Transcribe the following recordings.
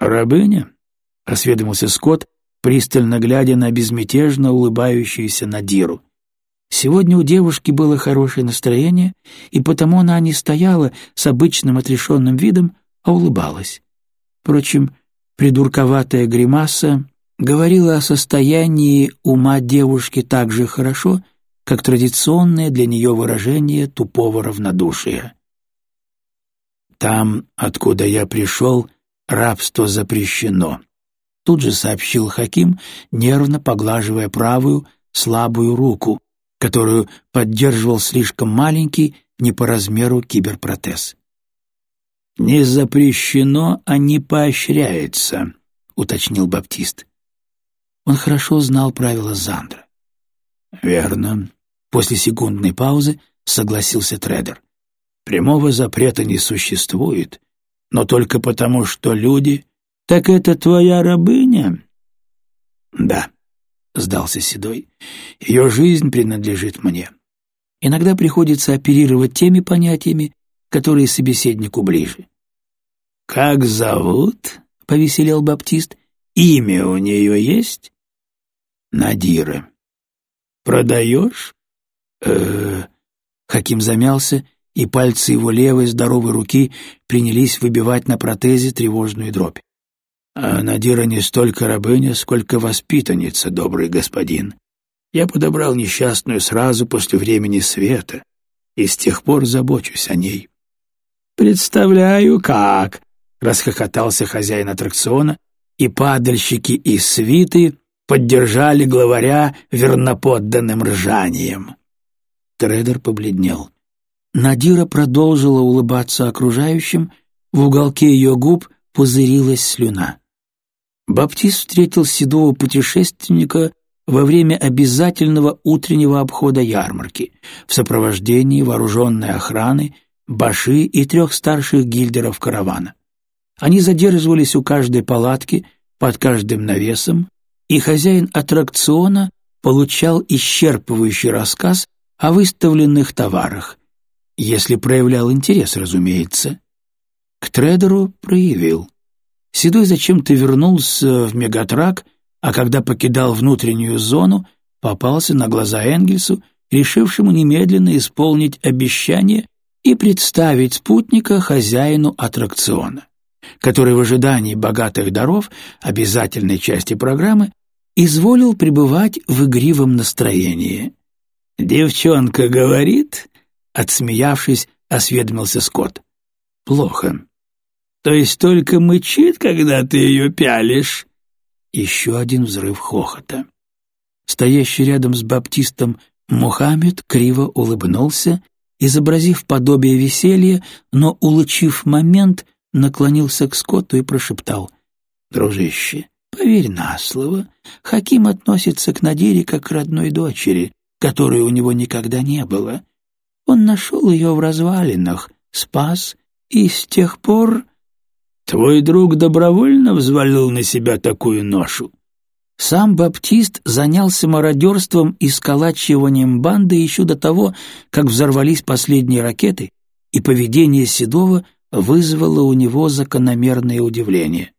«Рабыня?» — осведомился Скотт, пристально глядя на безмятежно улыбающуюся Надиру. Сегодня у девушки было хорошее настроение, и потому она не стояла с обычным отрешенным видом, а улыбалась. Впрочем, придурковатая гримаса говорила о состоянии ума девушки так же хорошо, как традиционное для нее выражение тупого равнодушия. «Там, откуда я пришел, рабство запрещено», — тут же сообщил Хаким, нервно поглаживая правую, слабую руку, которую поддерживал слишком маленький, не по размеру киберпротез. «Не запрещено, а не поощряется», — уточнил Баптист. Он хорошо знал правила Зандра. «Верно», — после секундной паузы согласился Тредер. «Прямого запрета не существует, но только потому, что люди...» «Так это твоя рабыня?» «Да», — сдался Седой. «Ее жизнь принадлежит мне. Иногда приходится оперировать теми понятиями, которые собеседнику ближе». «Как зовут?» — повеселел Баптист. «Имя у нее есть?» «Надира». «Продаешь?» э Хаким замялся, и пальцы его левой здоровой руки принялись выбивать на протезе тревожную дробь. А Надира не столько рабыня, сколько воспитанница, добрый господин. Я подобрал несчастную сразу после времени света, и с тех пор забочусь о ней. «Представляю, как!» — расхохотался хозяин аттракциона, и падальщики и свиты поддержали главаря верноподданным ржанием. Трейдер побледнел. Надира продолжила улыбаться окружающим, в уголке ее губ пузырилась слюна. Баптист встретил седого путешественника во время обязательного утреннего обхода ярмарки в сопровождении вооруженной охраны, баши и трех старших гильдеров каравана. Они задерживались у каждой палатки, под каждым навесом, и хозяин аттракциона получал исчерпывающий рассказ о выставленных товарах, если проявлял интерес, разумеется. К трейдеру проявил. Седой зачем-то вернулся в Мегатрак, а когда покидал внутреннюю зону, попался на глаза Энгельсу, решившему немедленно исполнить обещание и представить спутника хозяину аттракциона, который в ожидании богатых даров, обязательной части программы, изволил пребывать в игривом настроении. «Девчонка говорит?» — отсмеявшись, осведомился Скотт. «Плохо. То есть только мычит, когда ты ее пялишь?» Еще один взрыв хохота. Стоящий рядом с баптистом Мухаммед криво улыбнулся, изобразив подобие веселья, но, улучив момент, наклонился к Скотту и прошептал. «Дружище, поверь на слово, Хаким относится к Надире как к родной дочери, которой у него никогда не было. Он нашел ее в развалинах, спас, и с тех пор Твой друг добровольно взвалил на себя такую ношу? Сам Баптист занялся мародерством и сколачиванием банды еще до того, как взорвались последние ракеты, и поведение Седова вызвало у него закономерное удивление.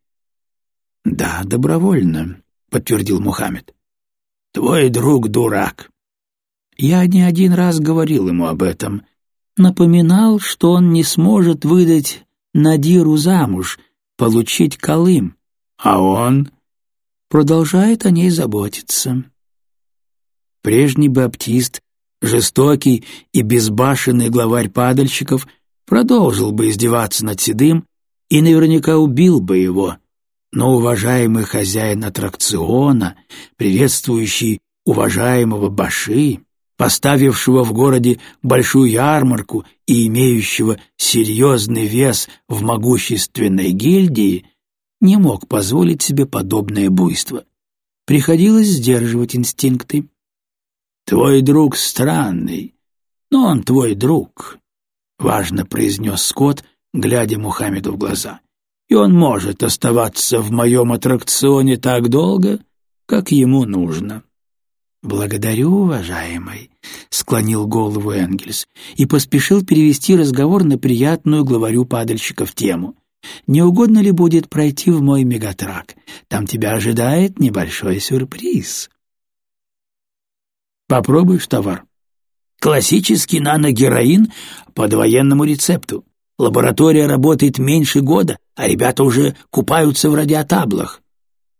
«Да, добровольно», — подтвердил Мухаммед. «Твой друг дурак». Я не один раз говорил ему об этом. Напоминал, что он не сможет выдать Надиру замуж, получить Колым, а он продолжает о ней заботиться. Прежний баптист, жестокий и безбашенный главарь падальщиков, продолжил бы издеваться над Седым и наверняка убил бы его, но уважаемый хозяин аттракциона, приветствующий уважаемого Баши, поставившего в городе большую ярмарку и имеющего серьезный вес в могущественной гильдии, не мог позволить себе подобное буйство. Приходилось сдерживать инстинкты. «Твой друг странный, но он твой друг», — важно произнес Скотт, глядя Мухаммеду в глаза. «И он может оставаться в моем аттракционе так долго, как ему нужно». «Благодарю, уважаемый», — склонил голову Энгельс и поспешил перевести разговор на приятную главарю падальщиков тему. не угодно ли будет пройти в мой мегатрак? Там тебя ожидает небольшой сюрприз. Попробуешь товар. Классический наногероин под военному рецепту. Лаборатория работает меньше года, а ребята уже купаются в радиотаблах.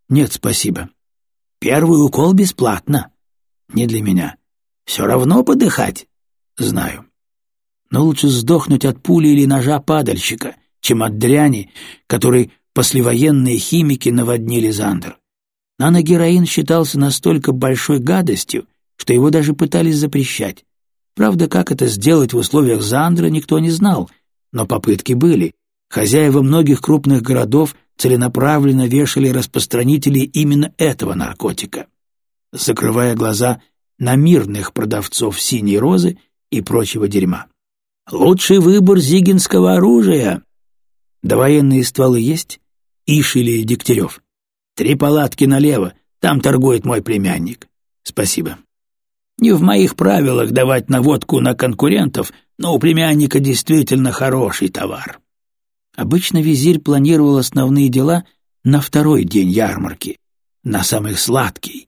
Нет, спасибо. Первый укол бесплатно. Не для меня. Все равно подыхать. Знаю. Но лучше сдохнуть от пули или ножа падальщика, чем от дряни, которой послевоенные химики наводнили Зандер. Наногероин считался настолько большой гадостью, что его даже пытались запрещать. Правда, как это сделать в условиях Зандра, никто не знал, но попытки были. Хозяева многих крупных городов целенаправленно вешали распространителей именно этого наркотика, закрывая глаза на мирных продавцов синей розы и прочего дерьма. «Лучший выбор зигинского оружия!» «Да военные стволы есть? Иш или Дегтярев?» «Три палатки налево, там торгует мой племянник». «Спасибо». «Не в моих правилах давать наводку на конкурентов, но у племянника действительно хороший товар». Обычно визирь планировал основные дела на второй день ярмарки, на самый сладкий.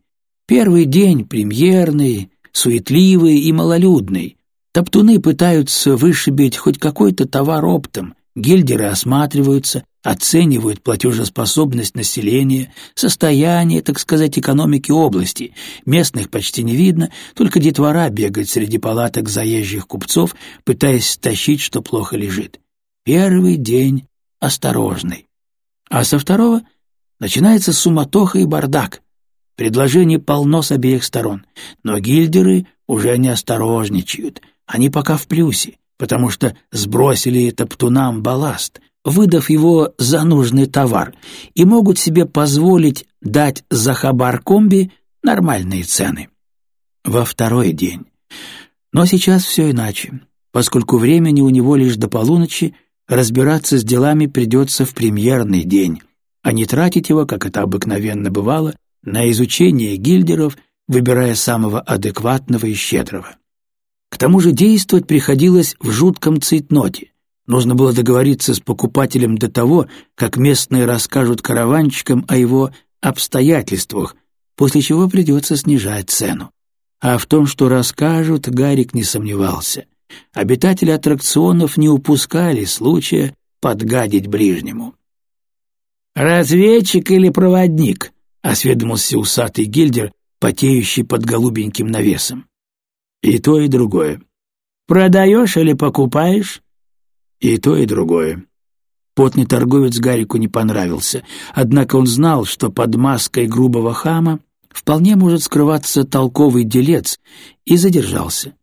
Первый день премьерный, суетливый и малолюдный. Топтуны пытаются вышибить хоть какой-то товар оптом, гильдеры осматриваются, оценивают платежеспособность населения, состояние, так сказать, экономики области. Местных почти не видно, только детвора бегает среди палаток заезжих купцов, пытаясь стащить, что плохо лежит. Первый день осторожный. А со второго начинается суматоха и бардак. Предложений полно с обеих сторон, но гильдеры уже не осторожничают. Они пока в плюсе, потому что сбросили топтунам балласт, выдав его за нужный товар, и могут себе позволить дать за хабар комби нормальные цены. Во второй день. Но сейчас все иначе, поскольку времени у него лишь до полуночи, разбираться с делами придется в премьерный день, а не тратить его, как это обыкновенно бывало, на изучение гильдеров, выбирая самого адекватного и щедрого. К тому же действовать приходилось в жутком цейтноте. Нужно было договориться с покупателем до того, как местные расскажут караванщикам о его обстоятельствах, после чего придется снижать цену. А в том, что расскажут, Гарик не сомневался обитатели аттракционов не упускали случая подгадить ближнему. «Разведчик или проводник?» — осведомился усатый гильдер, потеющий под голубеньким навесом. «И то, и другое». «Продаешь или покупаешь?» «И то, и другое». Потный торговец Гарику не понравился, однако он знал, что под маской грубого хама вполне может скрываться толковый делец, и задержался.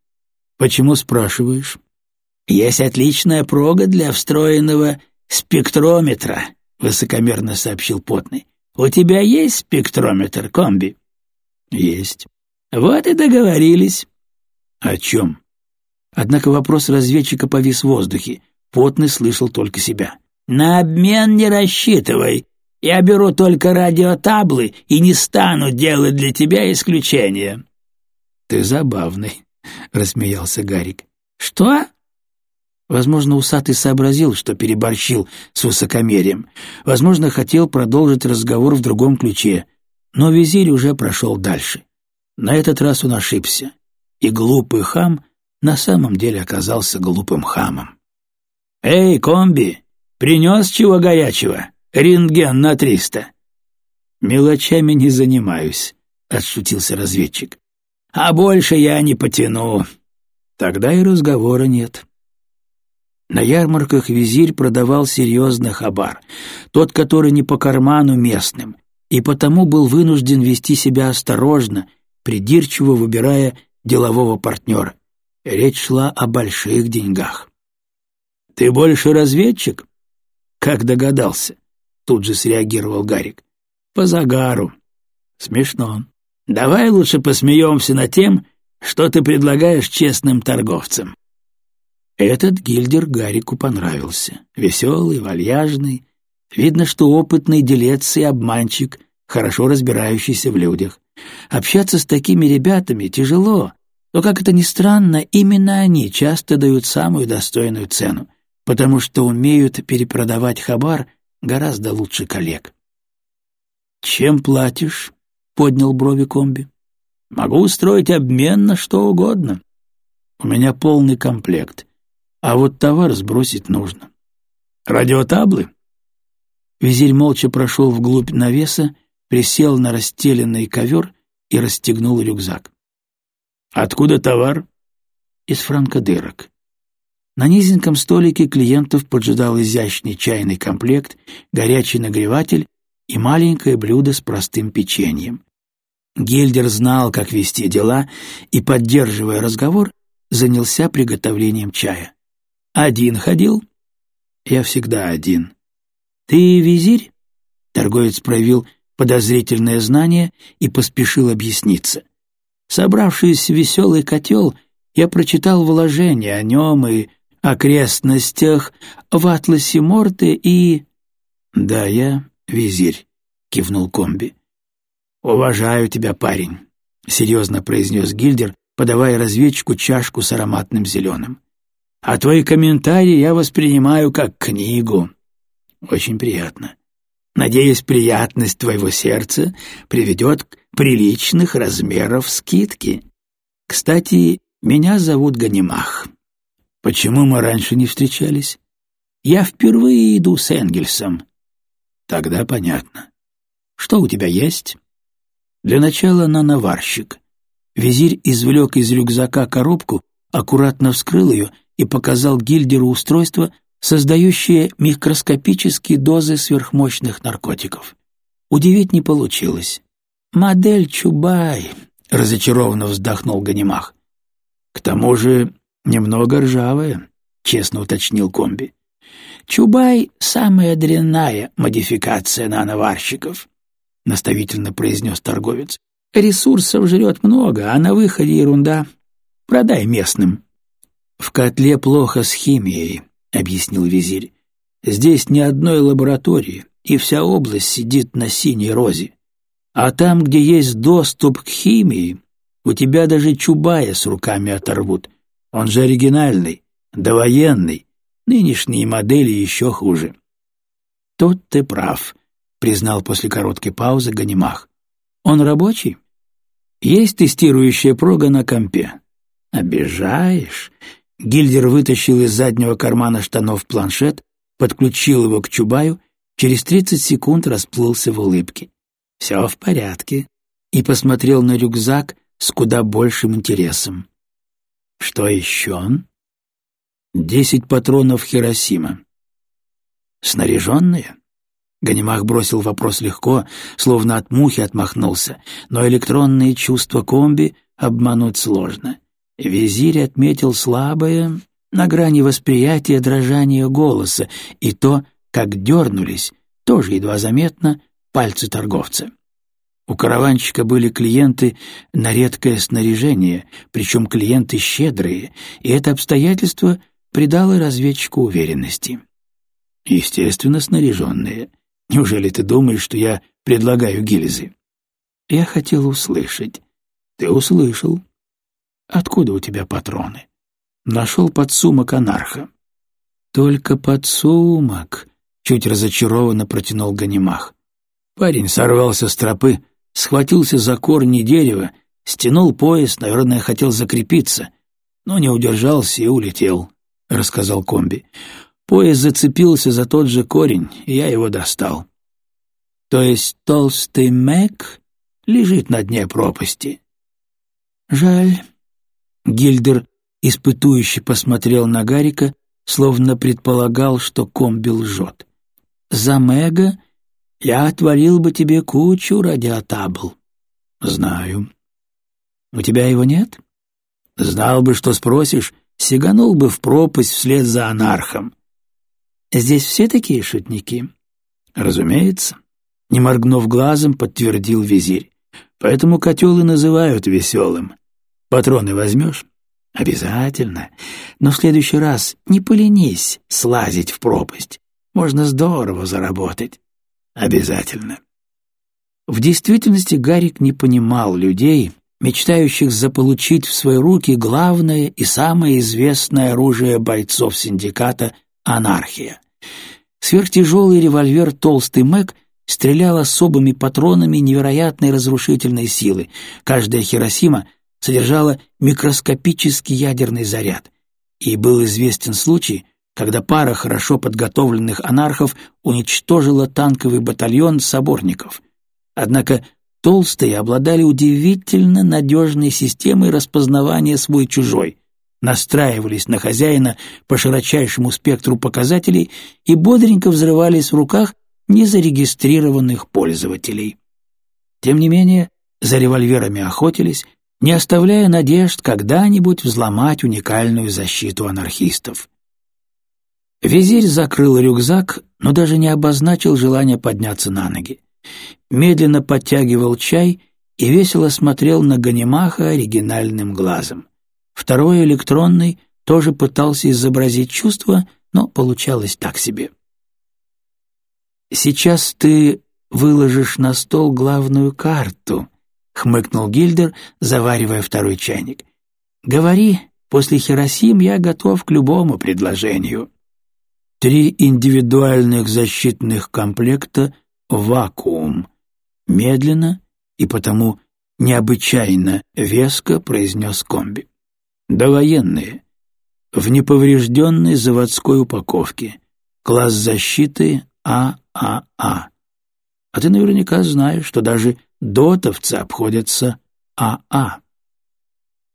«Почему спрашиваешь?» «Есть отличная прога для встроенного спектрометра», — высокомерно сообщил Потный. «У тебя есть спектрометр, комби?» «Есть». «Вот и договорились». «О чем?» Однако вопрос разведчика повис в воздухе. Потный слышал только себя. «На обмен не рассчитывай. Я беру только радиотаблы и не стану делать для тебя исключения». «Ты забавный», — рассмеялся Гарик. «Что?» Возможно, усатый сообразил, что переборщил с высокомерием. Возможно, хотел продолжить разговор в другом ключе. Но визирь уже прошел дальше. На этот раз он ошибся. И глупый хам на самом деле оказался глупым хамом. «Эй, комби, принес чего горячего? Рентген на триста». «Мелочами не занимаюсь», — отшутился разведчик а больше я не потяну. Тогда и разговора нет. На ярмарках визирь продавал серьезный хабар, тот, который не по карману местным, и потому был вынужден вести себя осторожно, придирчиво выбирая делового партнера. Речь шла о больших деньгах. «Ты больше разведчик?» «Как догадался?» — тут же среагировал Гарик. «По загару». «Смешно. Давай лучше посмеемся над тем, что ты предлагаешь честным торговцам». Этот гильдер Гарику понравился. Веселый, вальяжный. Видно, что опытный делец и обманщик, хорошо разбирающийся в людях. Общаться с такими ребятами тяжело, но, как это ни странно, именно они часто дают самую достойную цену. потому что умеют перепродавать хабар гораздо лучше коллег. «Чем платишь?» — поднял брови комби. «Могу устроить обмен на что угодно. У меня полный комплект, а вот товар сбросить нужно. Радиотаблы?» Визирь молча прошел вглубь навеса, присел на расстеленный ковер и расстегнул рюкзак. «Откуда товар?» «Из франкодырок». На низеньком столике клиентов поджидал изящный чайный комплект, горячий нагреватель и маленькое блюдо с простым печеньем. Гельдер знал, как вести дела, и, поддерживая разговор, занялся приготовлением чая. «Один ходил?» «Я всегда один». «Ты визирь?» Торговец проявил подозрительное знание и поспешил объясниться. Собравшись в веселый котел, я прочитал вложения о нем и окрестностях в атласе Морте и... «Да, я визирь», — кивнул комби. «Уважаю тебя, парень», — серьезно произнес Гильдер, подавая разведчику чашку с ароматным зеленым. «А твои комментарии я воспринимаю как книгу». «Очень приятно. Надеюсь, приятность твоего сердца приведет к приличных размеров скидки. Кстати, меня зовут Ганимах. Почему мы раньше не встречались? Я впервые иду с Энгельсом. Тогда понятно. Что у тебя есть? Для начала на наварщик. Визирь извлек из рюкзака коробку, аккуратно вскрыл ее и показал Гильдеру устройство, создающее микроскопические дозы сверхмощных наркотиков. Удивить не получилось. «Модель Чубай», — разочарованно вздохнул Ганимах. «К тому же немного ржавая», — честно уточнил комби. «Чубай — самая дрянная модификация нановарщиков», — наставительно произнес торговец. «Ресурсов жрет много, а на выходе ерунда. Продай местным». «В котле плохо с химией», — объяснил визирь. «Здесь ни одной лаборатории, и вся область сидит на синей розе. А там, где есть доступ к химии, у тебя даже Чубая с руками оторвут. Он же оригинальный, довоенный. Нынешние модели еще хуже. Тут ты прав, признал после короткой паузы Ганимах. Он рабочий? Есть тестирующая прога на компе. Обижаешь? Гильдер вытащил из заднего кармана штанов планшет, подключил его к Чубаю, через тридцать секунд расплылся в улыбке. «Все в порядке», и посмотрел на рюкзак с куда большим интересом. «Что еще?» «Десять патронов Хиросима». «Снаряженные?» Ганимах бросил вопрос легко, словно от мухи отмахнулся, но электронные чувства комби обмануть сложно. Визирь отметил слабое, на грани восприятия дрожание голоса, и то, как дернулись, тоже едва заметно, пальцы торговца. У караванщика были клиенты на редкое снаряжение, причем клиенты щедрые, и это обстоятельство придало разведчику уверенности. Естественно, снаряженные. Неужели ты думаешь, что я предлагаю гильзы? Я хотел услышать. Ты услышал. Откуда у тебя патроны? Нашел подсумок анарха. Только подсумок, чуть разочарованно протянул Ганимах. Парень сорвался с тропы, схватился за корни дерева, стянул пояс, наверное, хотел закрепиться, но не удержался и улетел, — рассказал комби. Пояс зацепился за тот же корень, и я его достал. То есть толстый Мэг лежит на дне пропасти. Жаль. Гильдер испытующе посмотрел на Гарика, словно предполагал, что комби лжет. За Мэга я отвалил бы тебе кучу радиотабл. Знаю. У тебя его нет? Знал бы, что спросишь, сиганул бы в пропасть вслед за анархом. Здесь все такие шутники? Разумеется. Не моргнув глазом, подтвердил визирь. Поэтому котел и называют веселым. Патроны возьмешь? Обязательно. Но в следующий раз не поленись слазить в пропасть. Можно здорово заработать. Обязательно. В действительности Гарик не понимал людей, мечтающих заполучить в свои руки главное и самое известное оружие бойцов синдиката анархия. Сверхтяжелый револьвер «Толстый Мэг» стрелял особыми патронами невероятной разрушительной силы. Каждая Хиросима содержала микроскопический ядерный заряд. И был известен случай, когда пара хорошо подготовленных анархов уничтожила танковый батальон соборников. Однако толстые обладали удивительно надежной системой распознавания свой-чужой, настраивались на хозяина по широчайшему спектру показателей и бодренько взрывались в руках незарегистрированных пользователей. Тем не менее, за револьверами охотились, не оставляя надежд когда-нибудь взломать уникальную защиту анархистов. Визирь закрыл рюкзак, но даже не обозначил желания подняться на ноги. Медленно подтягивал чай и весело смотрел на Ганимаха оригинальным глазом. Второй электронный тоже пытался изобразить чувство, но получалось так себе. «Сейчас ты выложишь на стол главную карту», — хмыкнул Гильдер, заваривая второй чайник. «Говори, после Хиросим я готов к любому предложению». Три индивидуальных защитных комплекта «Вакуум». Медленно и потому необычайно веско произнес комби. Довоенные. В неповрежденной заводской упаковке. Класс защиты ААА. А, а. а ты наверняка знаешь, что даже дотовцы обходятся АА.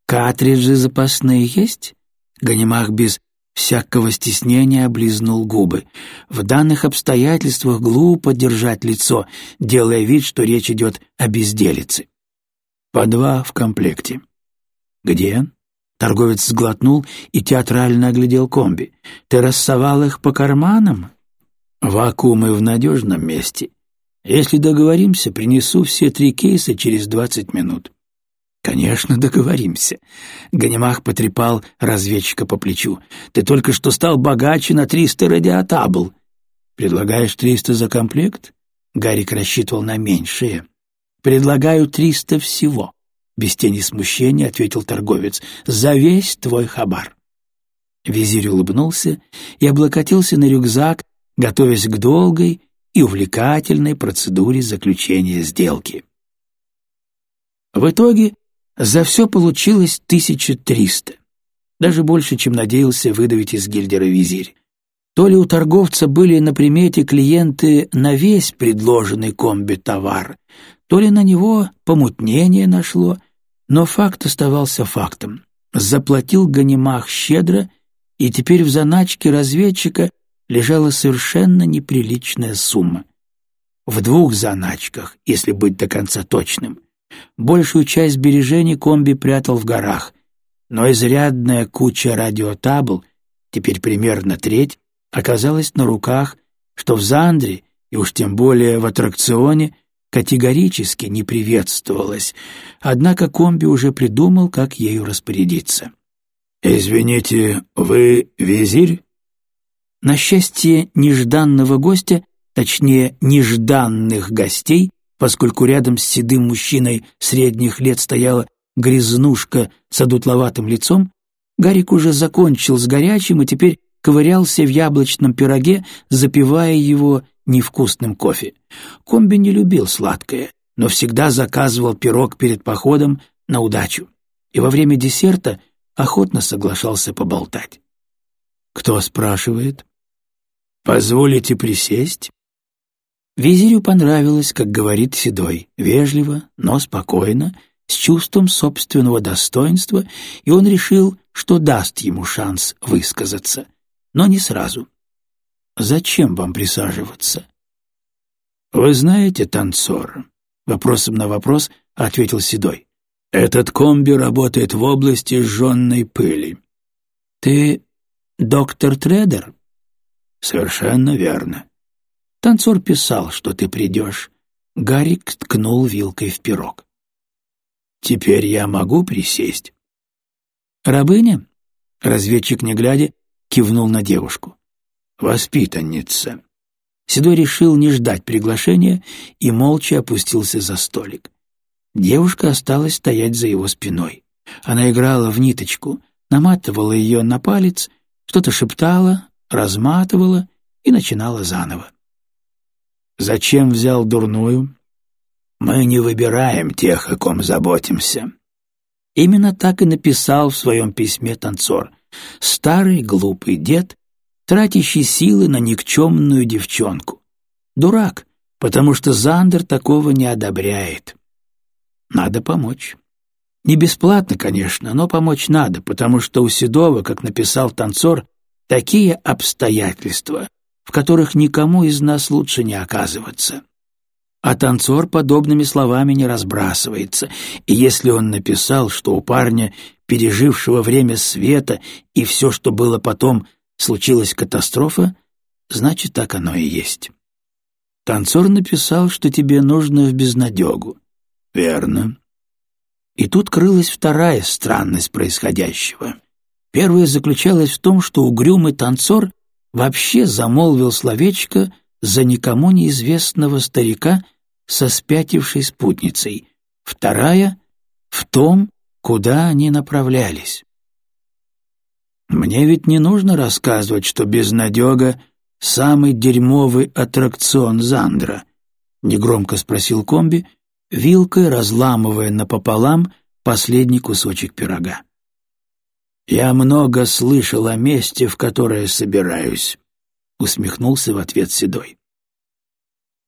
Картриджи запасные есть? Ганимах без всякого стеснения облизнул губы. В данных обстоятельствах глупо держать лицо, делая вид, что речь идет о безделице. По два в комплекте. Где? Торговец сглотнул и театрально оглядел комби. «Ты рассовал их по карманам?» «Вакуумы в надежном месте. Если договоримся, принесу все три кейса через двадцать минут». «Конечно, договоримся». Ганимах потрепал разведчика по плечу. «Ты только что стал богаче на триста радиотабл». «Предлагаешь триста за комплект?» Гарик рассчитывал на меньшее. «Предлагаю триста всего». Без тени смущения ответил торговец. «За весь твой хабар». Визирь улыбнулся и облокотился на рюкзак, готовясь к долгой и увлекательной процедуре заключения сделки. В итоге за все получилось 1300, даже больше, чем надеялся выдавить из гильдера визирь. То ли у торговца были на примете клиенты на весь предложенный комби товар, то ли на него помутнение нашло, но факт оставался фактом. Заплатил Ганимах щедро, и теперь в заначке разведчика лежала совершенно неприличная сумма. В двух заначках, если быть до конца точным. Большую часть сбережений комби прятал в горах, но изрядная куча радиотабл, теперь примерно треть, оказалась на руках, что в Зандре, и уж тем более в аттракционе, категорически не приветствовалась, однако комби уже придумал, как ею распорядиться. «Извините, вы визирь?» На счастье нежданного гостя, точнее, нежданных гостей, поскольку рядом с седым мужчиной средних лет стояла грязнушка с одутловатым лицом, Гарик уже закончил с горячим и теперь ковырялся в яблочном пироге, запивая его невкусным кофе. Комби не любил сладкое, но всегда заказывал пирог перед походом на удачу. И во время десерта охотно соглашался поболтать. «Кто спрашивает?» «Позволите присесть?» Визирю понравилось, как говорит Седой, вежливо, но спокойно, с чувством собственного достоинства, и он решил, что даст ему шанс высказаться, но не сразу. Зачем вам присаживаться? Вы знаете, танцор? Вопросом на вопрос ответил Седой. Этот комби работает в области сжженной пыли. Ты доктор Тредер? Совершенно верно. Танцор писал, что ты придешь. Гарик ткнул вилкой в пирог. Теперь я могу присесть. Рабыня? Разведчик, не глядя, кивнул на девушку воспитанница». Седой решил не ждать приглашения и молча опустился за столик. Девушка осталась стоять за его спиной. Она играла в ниточку, наматывала ее на палец, что-то шептала, разматывала и начинала заново. «Зачем взял дурную?» «Мы не выбираем тех, о ком заботимся». Именно так и написал в своем письме танцор. Старый глупый дед, тратящий силы на никчемную девчонку. Дурак, потому что Зандер такого не одобряет. Надо помочь. Не бесплатно, конечно, но помочь надо, потому что у Седова, как написал танцор, такие обстоятельства, в которых никому из нас лучше не оказываться. А танцор подобными словами не разбрасывается, и если он написал, что у парня, пережившего время света, и все, что было потом, случилась катастрофа, значит, так оно и есть. Танцор написал, что тебе нужно в безнадегу. Верно. И тут крылась вторая странность происходящего. Первая заключалась в том, что угрюмый танцор вообще замолвил словечко за никому неизвестного старика со спятившей спутницей. Вторая — в том, куда они направлялись. Мне ведь не нужно рассказывать, что безнадега — самый дерьмовый аттракцион Зандра, — негромко спросил комби, вилкой разламывая напополам последний кусочек пирога. «Я много слышал о месте, в которое собираюсь», — усмехнулся в ответ Седой.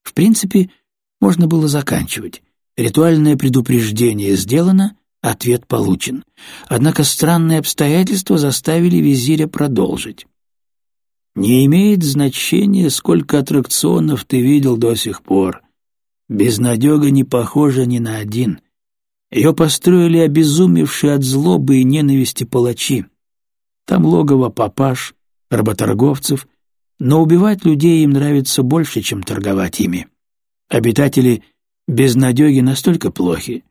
В принципе, можно было заканчивать. Ритуальное предупреждение сделано, ответ получен. Однако странные обстоятельства заставили визиря продолжить. «Не имеет значения, сколько аттракционов ты видел до сих пор. Безнадега не похожа ни на один. Ее построили обезумевшие от злобы и ненависти палачи. Там логово папаш, работорговцев, но убивать людей им нравится больше, чем торговать ими. Обитатели безнадеги настолько плохи,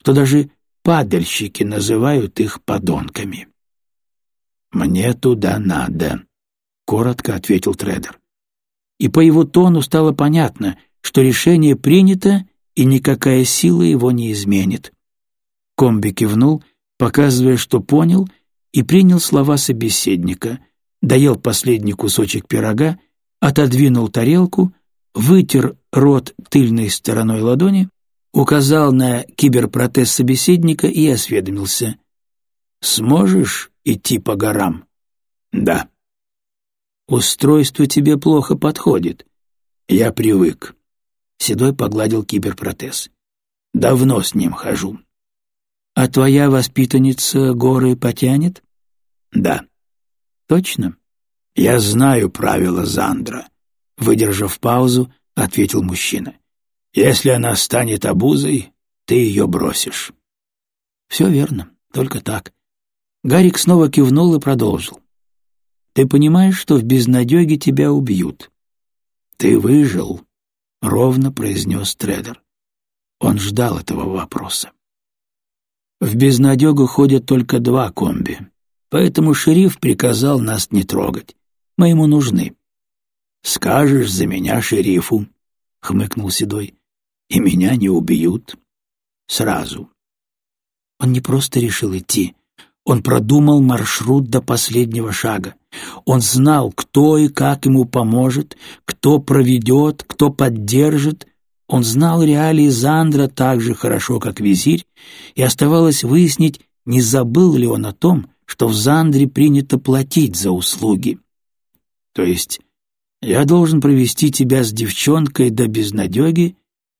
что даже падальщики называют их подонками. «Мне туда надо», — коротко ответил трейдер. И по его тону стало понятно, что решение принято, и никакая сила его не изменит. Комби кивнул, показывая, что понял, и принял слова собеседника, доел последний кусочек пирога, отодвинул тарелку, вытер рот тыльной стороной ладони, указал на киберпротез собеседника и осведомился. «Сможешь идти по горам?» «Да». «Устройство тебе плохо подходит. Я привык. Седой погладил киберпротез. «Давно с ним хожу». «А твоя воспитанница горы потянет?» «Да». «Точно?» «Я знаю правила Зандра», — выдержав паузу, ответил мужчина. «Если она станет обузой, ты ее бросишь». «Все верно, только так». Гарик снова кивнул и продолжил. «Ты понимаешь, что в безнадеге тебя убьют?» «Ты выжил», — ровно произнес Тредер. Он ждал этого вопроса. В безнадегу ходят только два комби, поэтому шериф приказал нас не трогать. Мы ему нужны. «Скажешь за меня шерифу», — хмыкнул Седой, — «и меня не убьют. Сразу». Он не просто решил идти, он продумал маршрут до последнего шага. Он знал, кто и как ему поможет, кто проведет, кто поддержит. Он знал реалии Зандра так же хорошо, как визирь, и оставалось выяснить, не забыл ли он о том, что в Зандре принято платить за услуги. То есть я должен провести тебя с девчонкой до безнадеги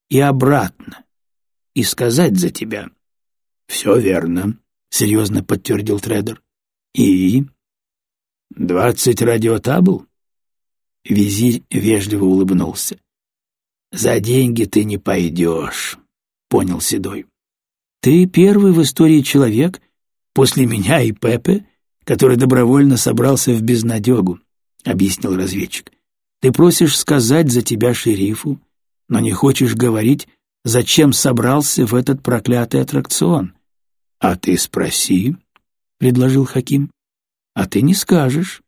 и обратно, и сказать за тебя. Все верно, — серьезно подтвердил трейдер. «И?» «Двадцать радиотабл?» Визирь вежливо улыбнулся. «За деньги ты не пойдешь», — понял Седой. «Ты первый в истории человек, после меня и Пепе, который добровольно собрался в безнадегу», — объяснил разведчик. «Ты просишь сказать за тебя шерифу, но не хочешь говорить, зачем собрался в этот проклятый аттракцион. «А ты спроси», — предложил Хаким. «А ты не скажешь».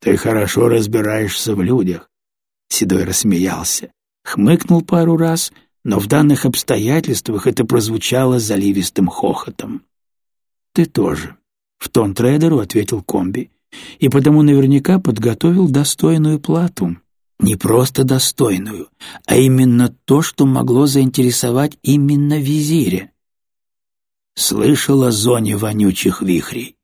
«Ты хорошо разбираешься в людях», — Седой рассмеялся. Хмыкнул пару раз, но в данных обстоятельствах это прозвучало заливистым хохотом. «Ты тоже», — в тон трейдеру ответил комби. и потому наверняка подготовил достойную плату. Не просто достойную, а именно то, что могло заинтересовать именно визиря. Слышал о зоне вонючих вихрей.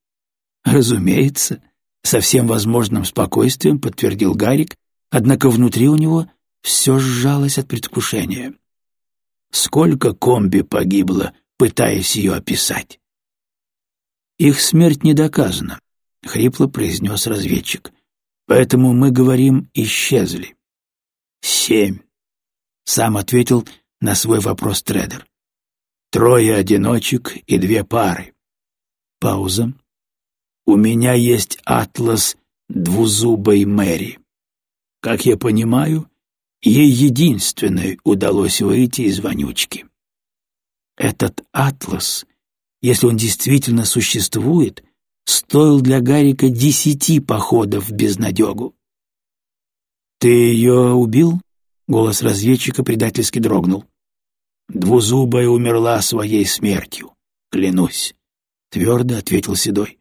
Разумеется, со всем возможным спокойствием подтвердил Гарик, однако внутри у него все сжалось от предвкушения. Сколько комби погибло, пытаясь ее описать? Их смерть не доказана, — хрипло произнес разведчик. Поэтому мы говорим «исчезли». «Семь», — сам ответил на свой вопрос трейдер. «Трое одиночек и две пары». Пауза. «У меня есть атлас двузубой Мэри. Как я понимаю, ей единственной удалось выйти из вонючки. Этот атлас, если он действительно существует, стоил для Гарика десяти походов в безнадегу. «Ты ее убил?» — голос разведчика предательски дрогнул. «Двузубая умерла своей смертью, клянусь», — твердо ответил Седой.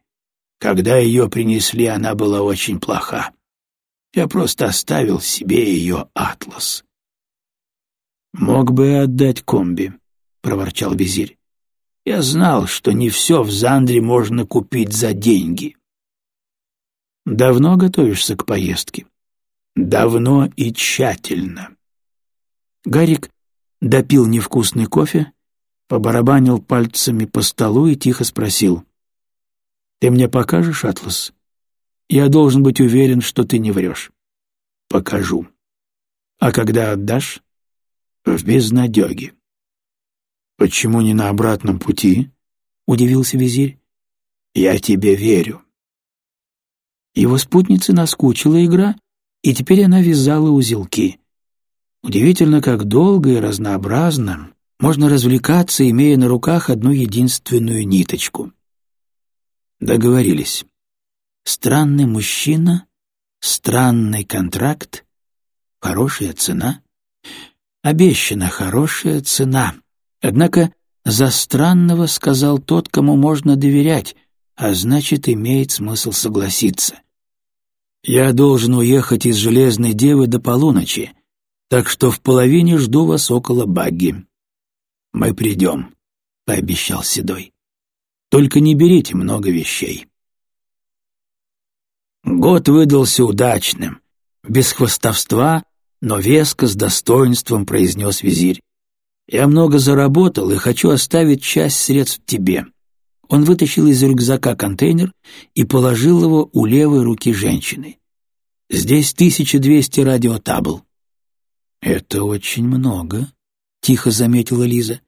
«Когда ее принесли, она была очень плоха. Я просто оставил себе ее атлас». «Мог бы отдать комби», — проворчал визирь. Я знал, что не все в Зандре можно купить за деньги. Давно готовишься к поездке? Давно и тщательно. Гарик допил невкусный кофе, побарабанил пальцами по столу и тихо спросил. «Ты мне покажешь атлас? Я должен быть уверен, что ты не врешь». «Покажу. А когда отдашь?» «В безнадеге». «Почему не на обратном пути?» — удивился визирь. «Я тебе верю». Его спутнице наскучила игра, и теперь она вязала узелки. Удивительно, как долго и разнообразно можно развлекаться, имея на руках одну единственную ниточку. Договорились. Странный мужчина, странный контракт, хорошая цена. Обещана хорошая цена. Однако за странного сказал тот, кому можно доверять, а значит, имеет смысл согласиться. «Я должен уехать из Железной Девы до полуночи, так что в половине жду вас около багги». «Мы придем», — пообещал Седой. «Только не берите много вещей». Год выдался удачным, без хвостовства, но веско с достоинством произнес визирь. Я много заработал и хочу оставить часть средств тебе». Он вытащил из рюкзака контейнер и положил его у левой руки женщины. «Здесь 1200 радиотабл». «Это очень много», — тихо заметила Лиза.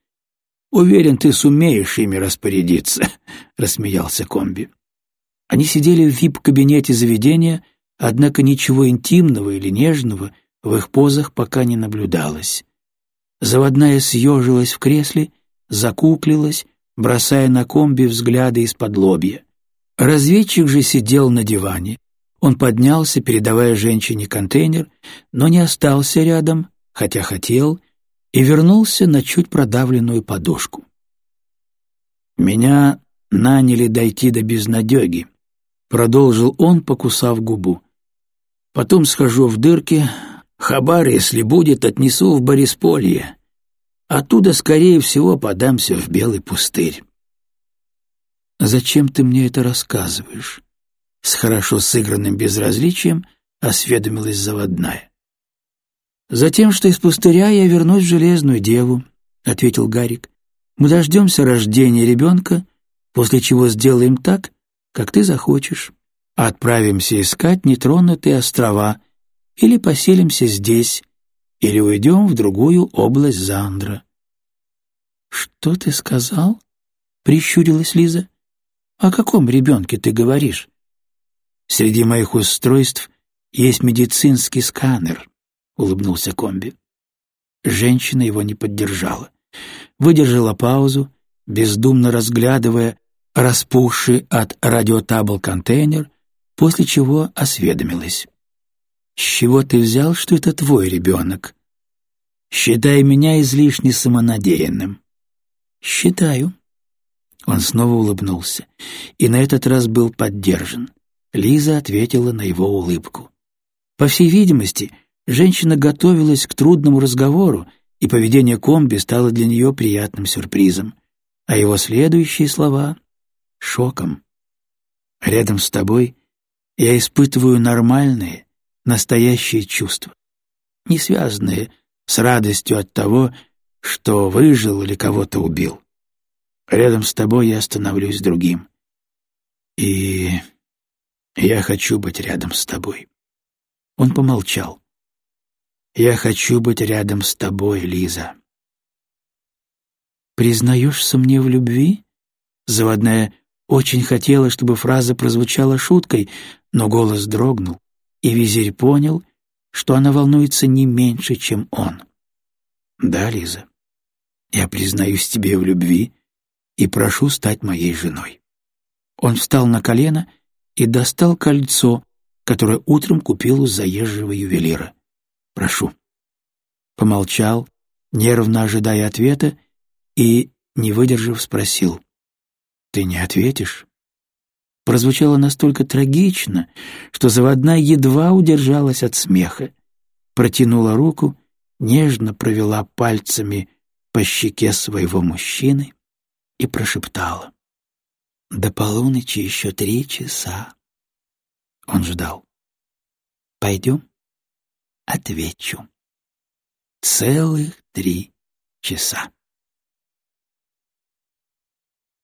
«Уверен, ты сумеешь ими распорядиться», — рассмеялся комби. Они сидели в вип-кабинете заведения, однако ничего интимного или нежного в их позах пока не наблюдалось. Заводная съежилась в кресле, закуклилась, бросая на комби взгляды из-под лобья. Разведчик же сидел на диване. Он поднялся, передавая женщине контейнер, но не остался рядом, хотя хотел, и вернулся на чуть продавленную подушку. «Меня наняли дойти до безнадеги», — продолжил он, покусав губу. «Потом схожу в дырки, Хабар, если будет, отнесу в Борисполье. Оттуда, скорее всего, подамся в Белый пустырь. «Зачем ты мне это рассказываешь?» С хорошо сыгранным безразличием осведомилась заводная. «Затем, что из пустыря я вернусь в Железную Деву», — ответил Гарик. «Мы дождемся рождения ребенка, после чего сделаем так, как ты захочешь. Отправимся искать нетронутые острова, или поселимся здесь, или уйдем в другую область Зандра. «Что ты сказал?» — прищурилась Лиза. «О каком ребенке ты говоришь?» «Среди моих устройств есть медицинский сканер», — улыбнулся комби. Женщина его не поддержала. Выдержала паузу, бездумно разглядывая распухший от радиотабл контейнер, после чего осведомилась. «С чего ты взял, что это твой ребенок?» «Считай меня излишне самонадеянным». «Считаю». Он снова улыбнулся, и на этот раз был поддержан. Лиза ответила на его улыбку. По всей видимости, женщина готовилась к трудному разговору, и поведение комби стало для нее приятным сюрпризом, а его следующие слова — шоком. «Рядом с тобой я испытываю нормальные, настоящие чувства, не связанные с радостью от того, что выжил или кого-то убил. Рядом с тобой я становлюсь другим. И я хочу быть рядом с тобой. Он помолчал. Я хочу быть рядом с тобой, Лиза. Признаешься мне в любви? Заводная очень хотела, чтобы фраза прозвучала шуткой, но голос дрогнул, и визирь понял, что она волнуется не меньше, чем он. «Да, Лиза, я признаюсь тебе в любви и прошу стать моей женой». Он встал на колено и достал кольцо, которое утром купил у заезжего ювелира. «Прошу». Помолчал, нервно ожидая ответа, и, не выдержав, спросил. «Ты не ответишь?» Прозвучало настолько трагично, что заводная едва удержалась от смеха. Протянула руку, нежно провела пальцами по щеке своего мужчины и прошептала. До полуночи еще три часа. Он ждал. Пойдем? Отвечу. Целых три часа.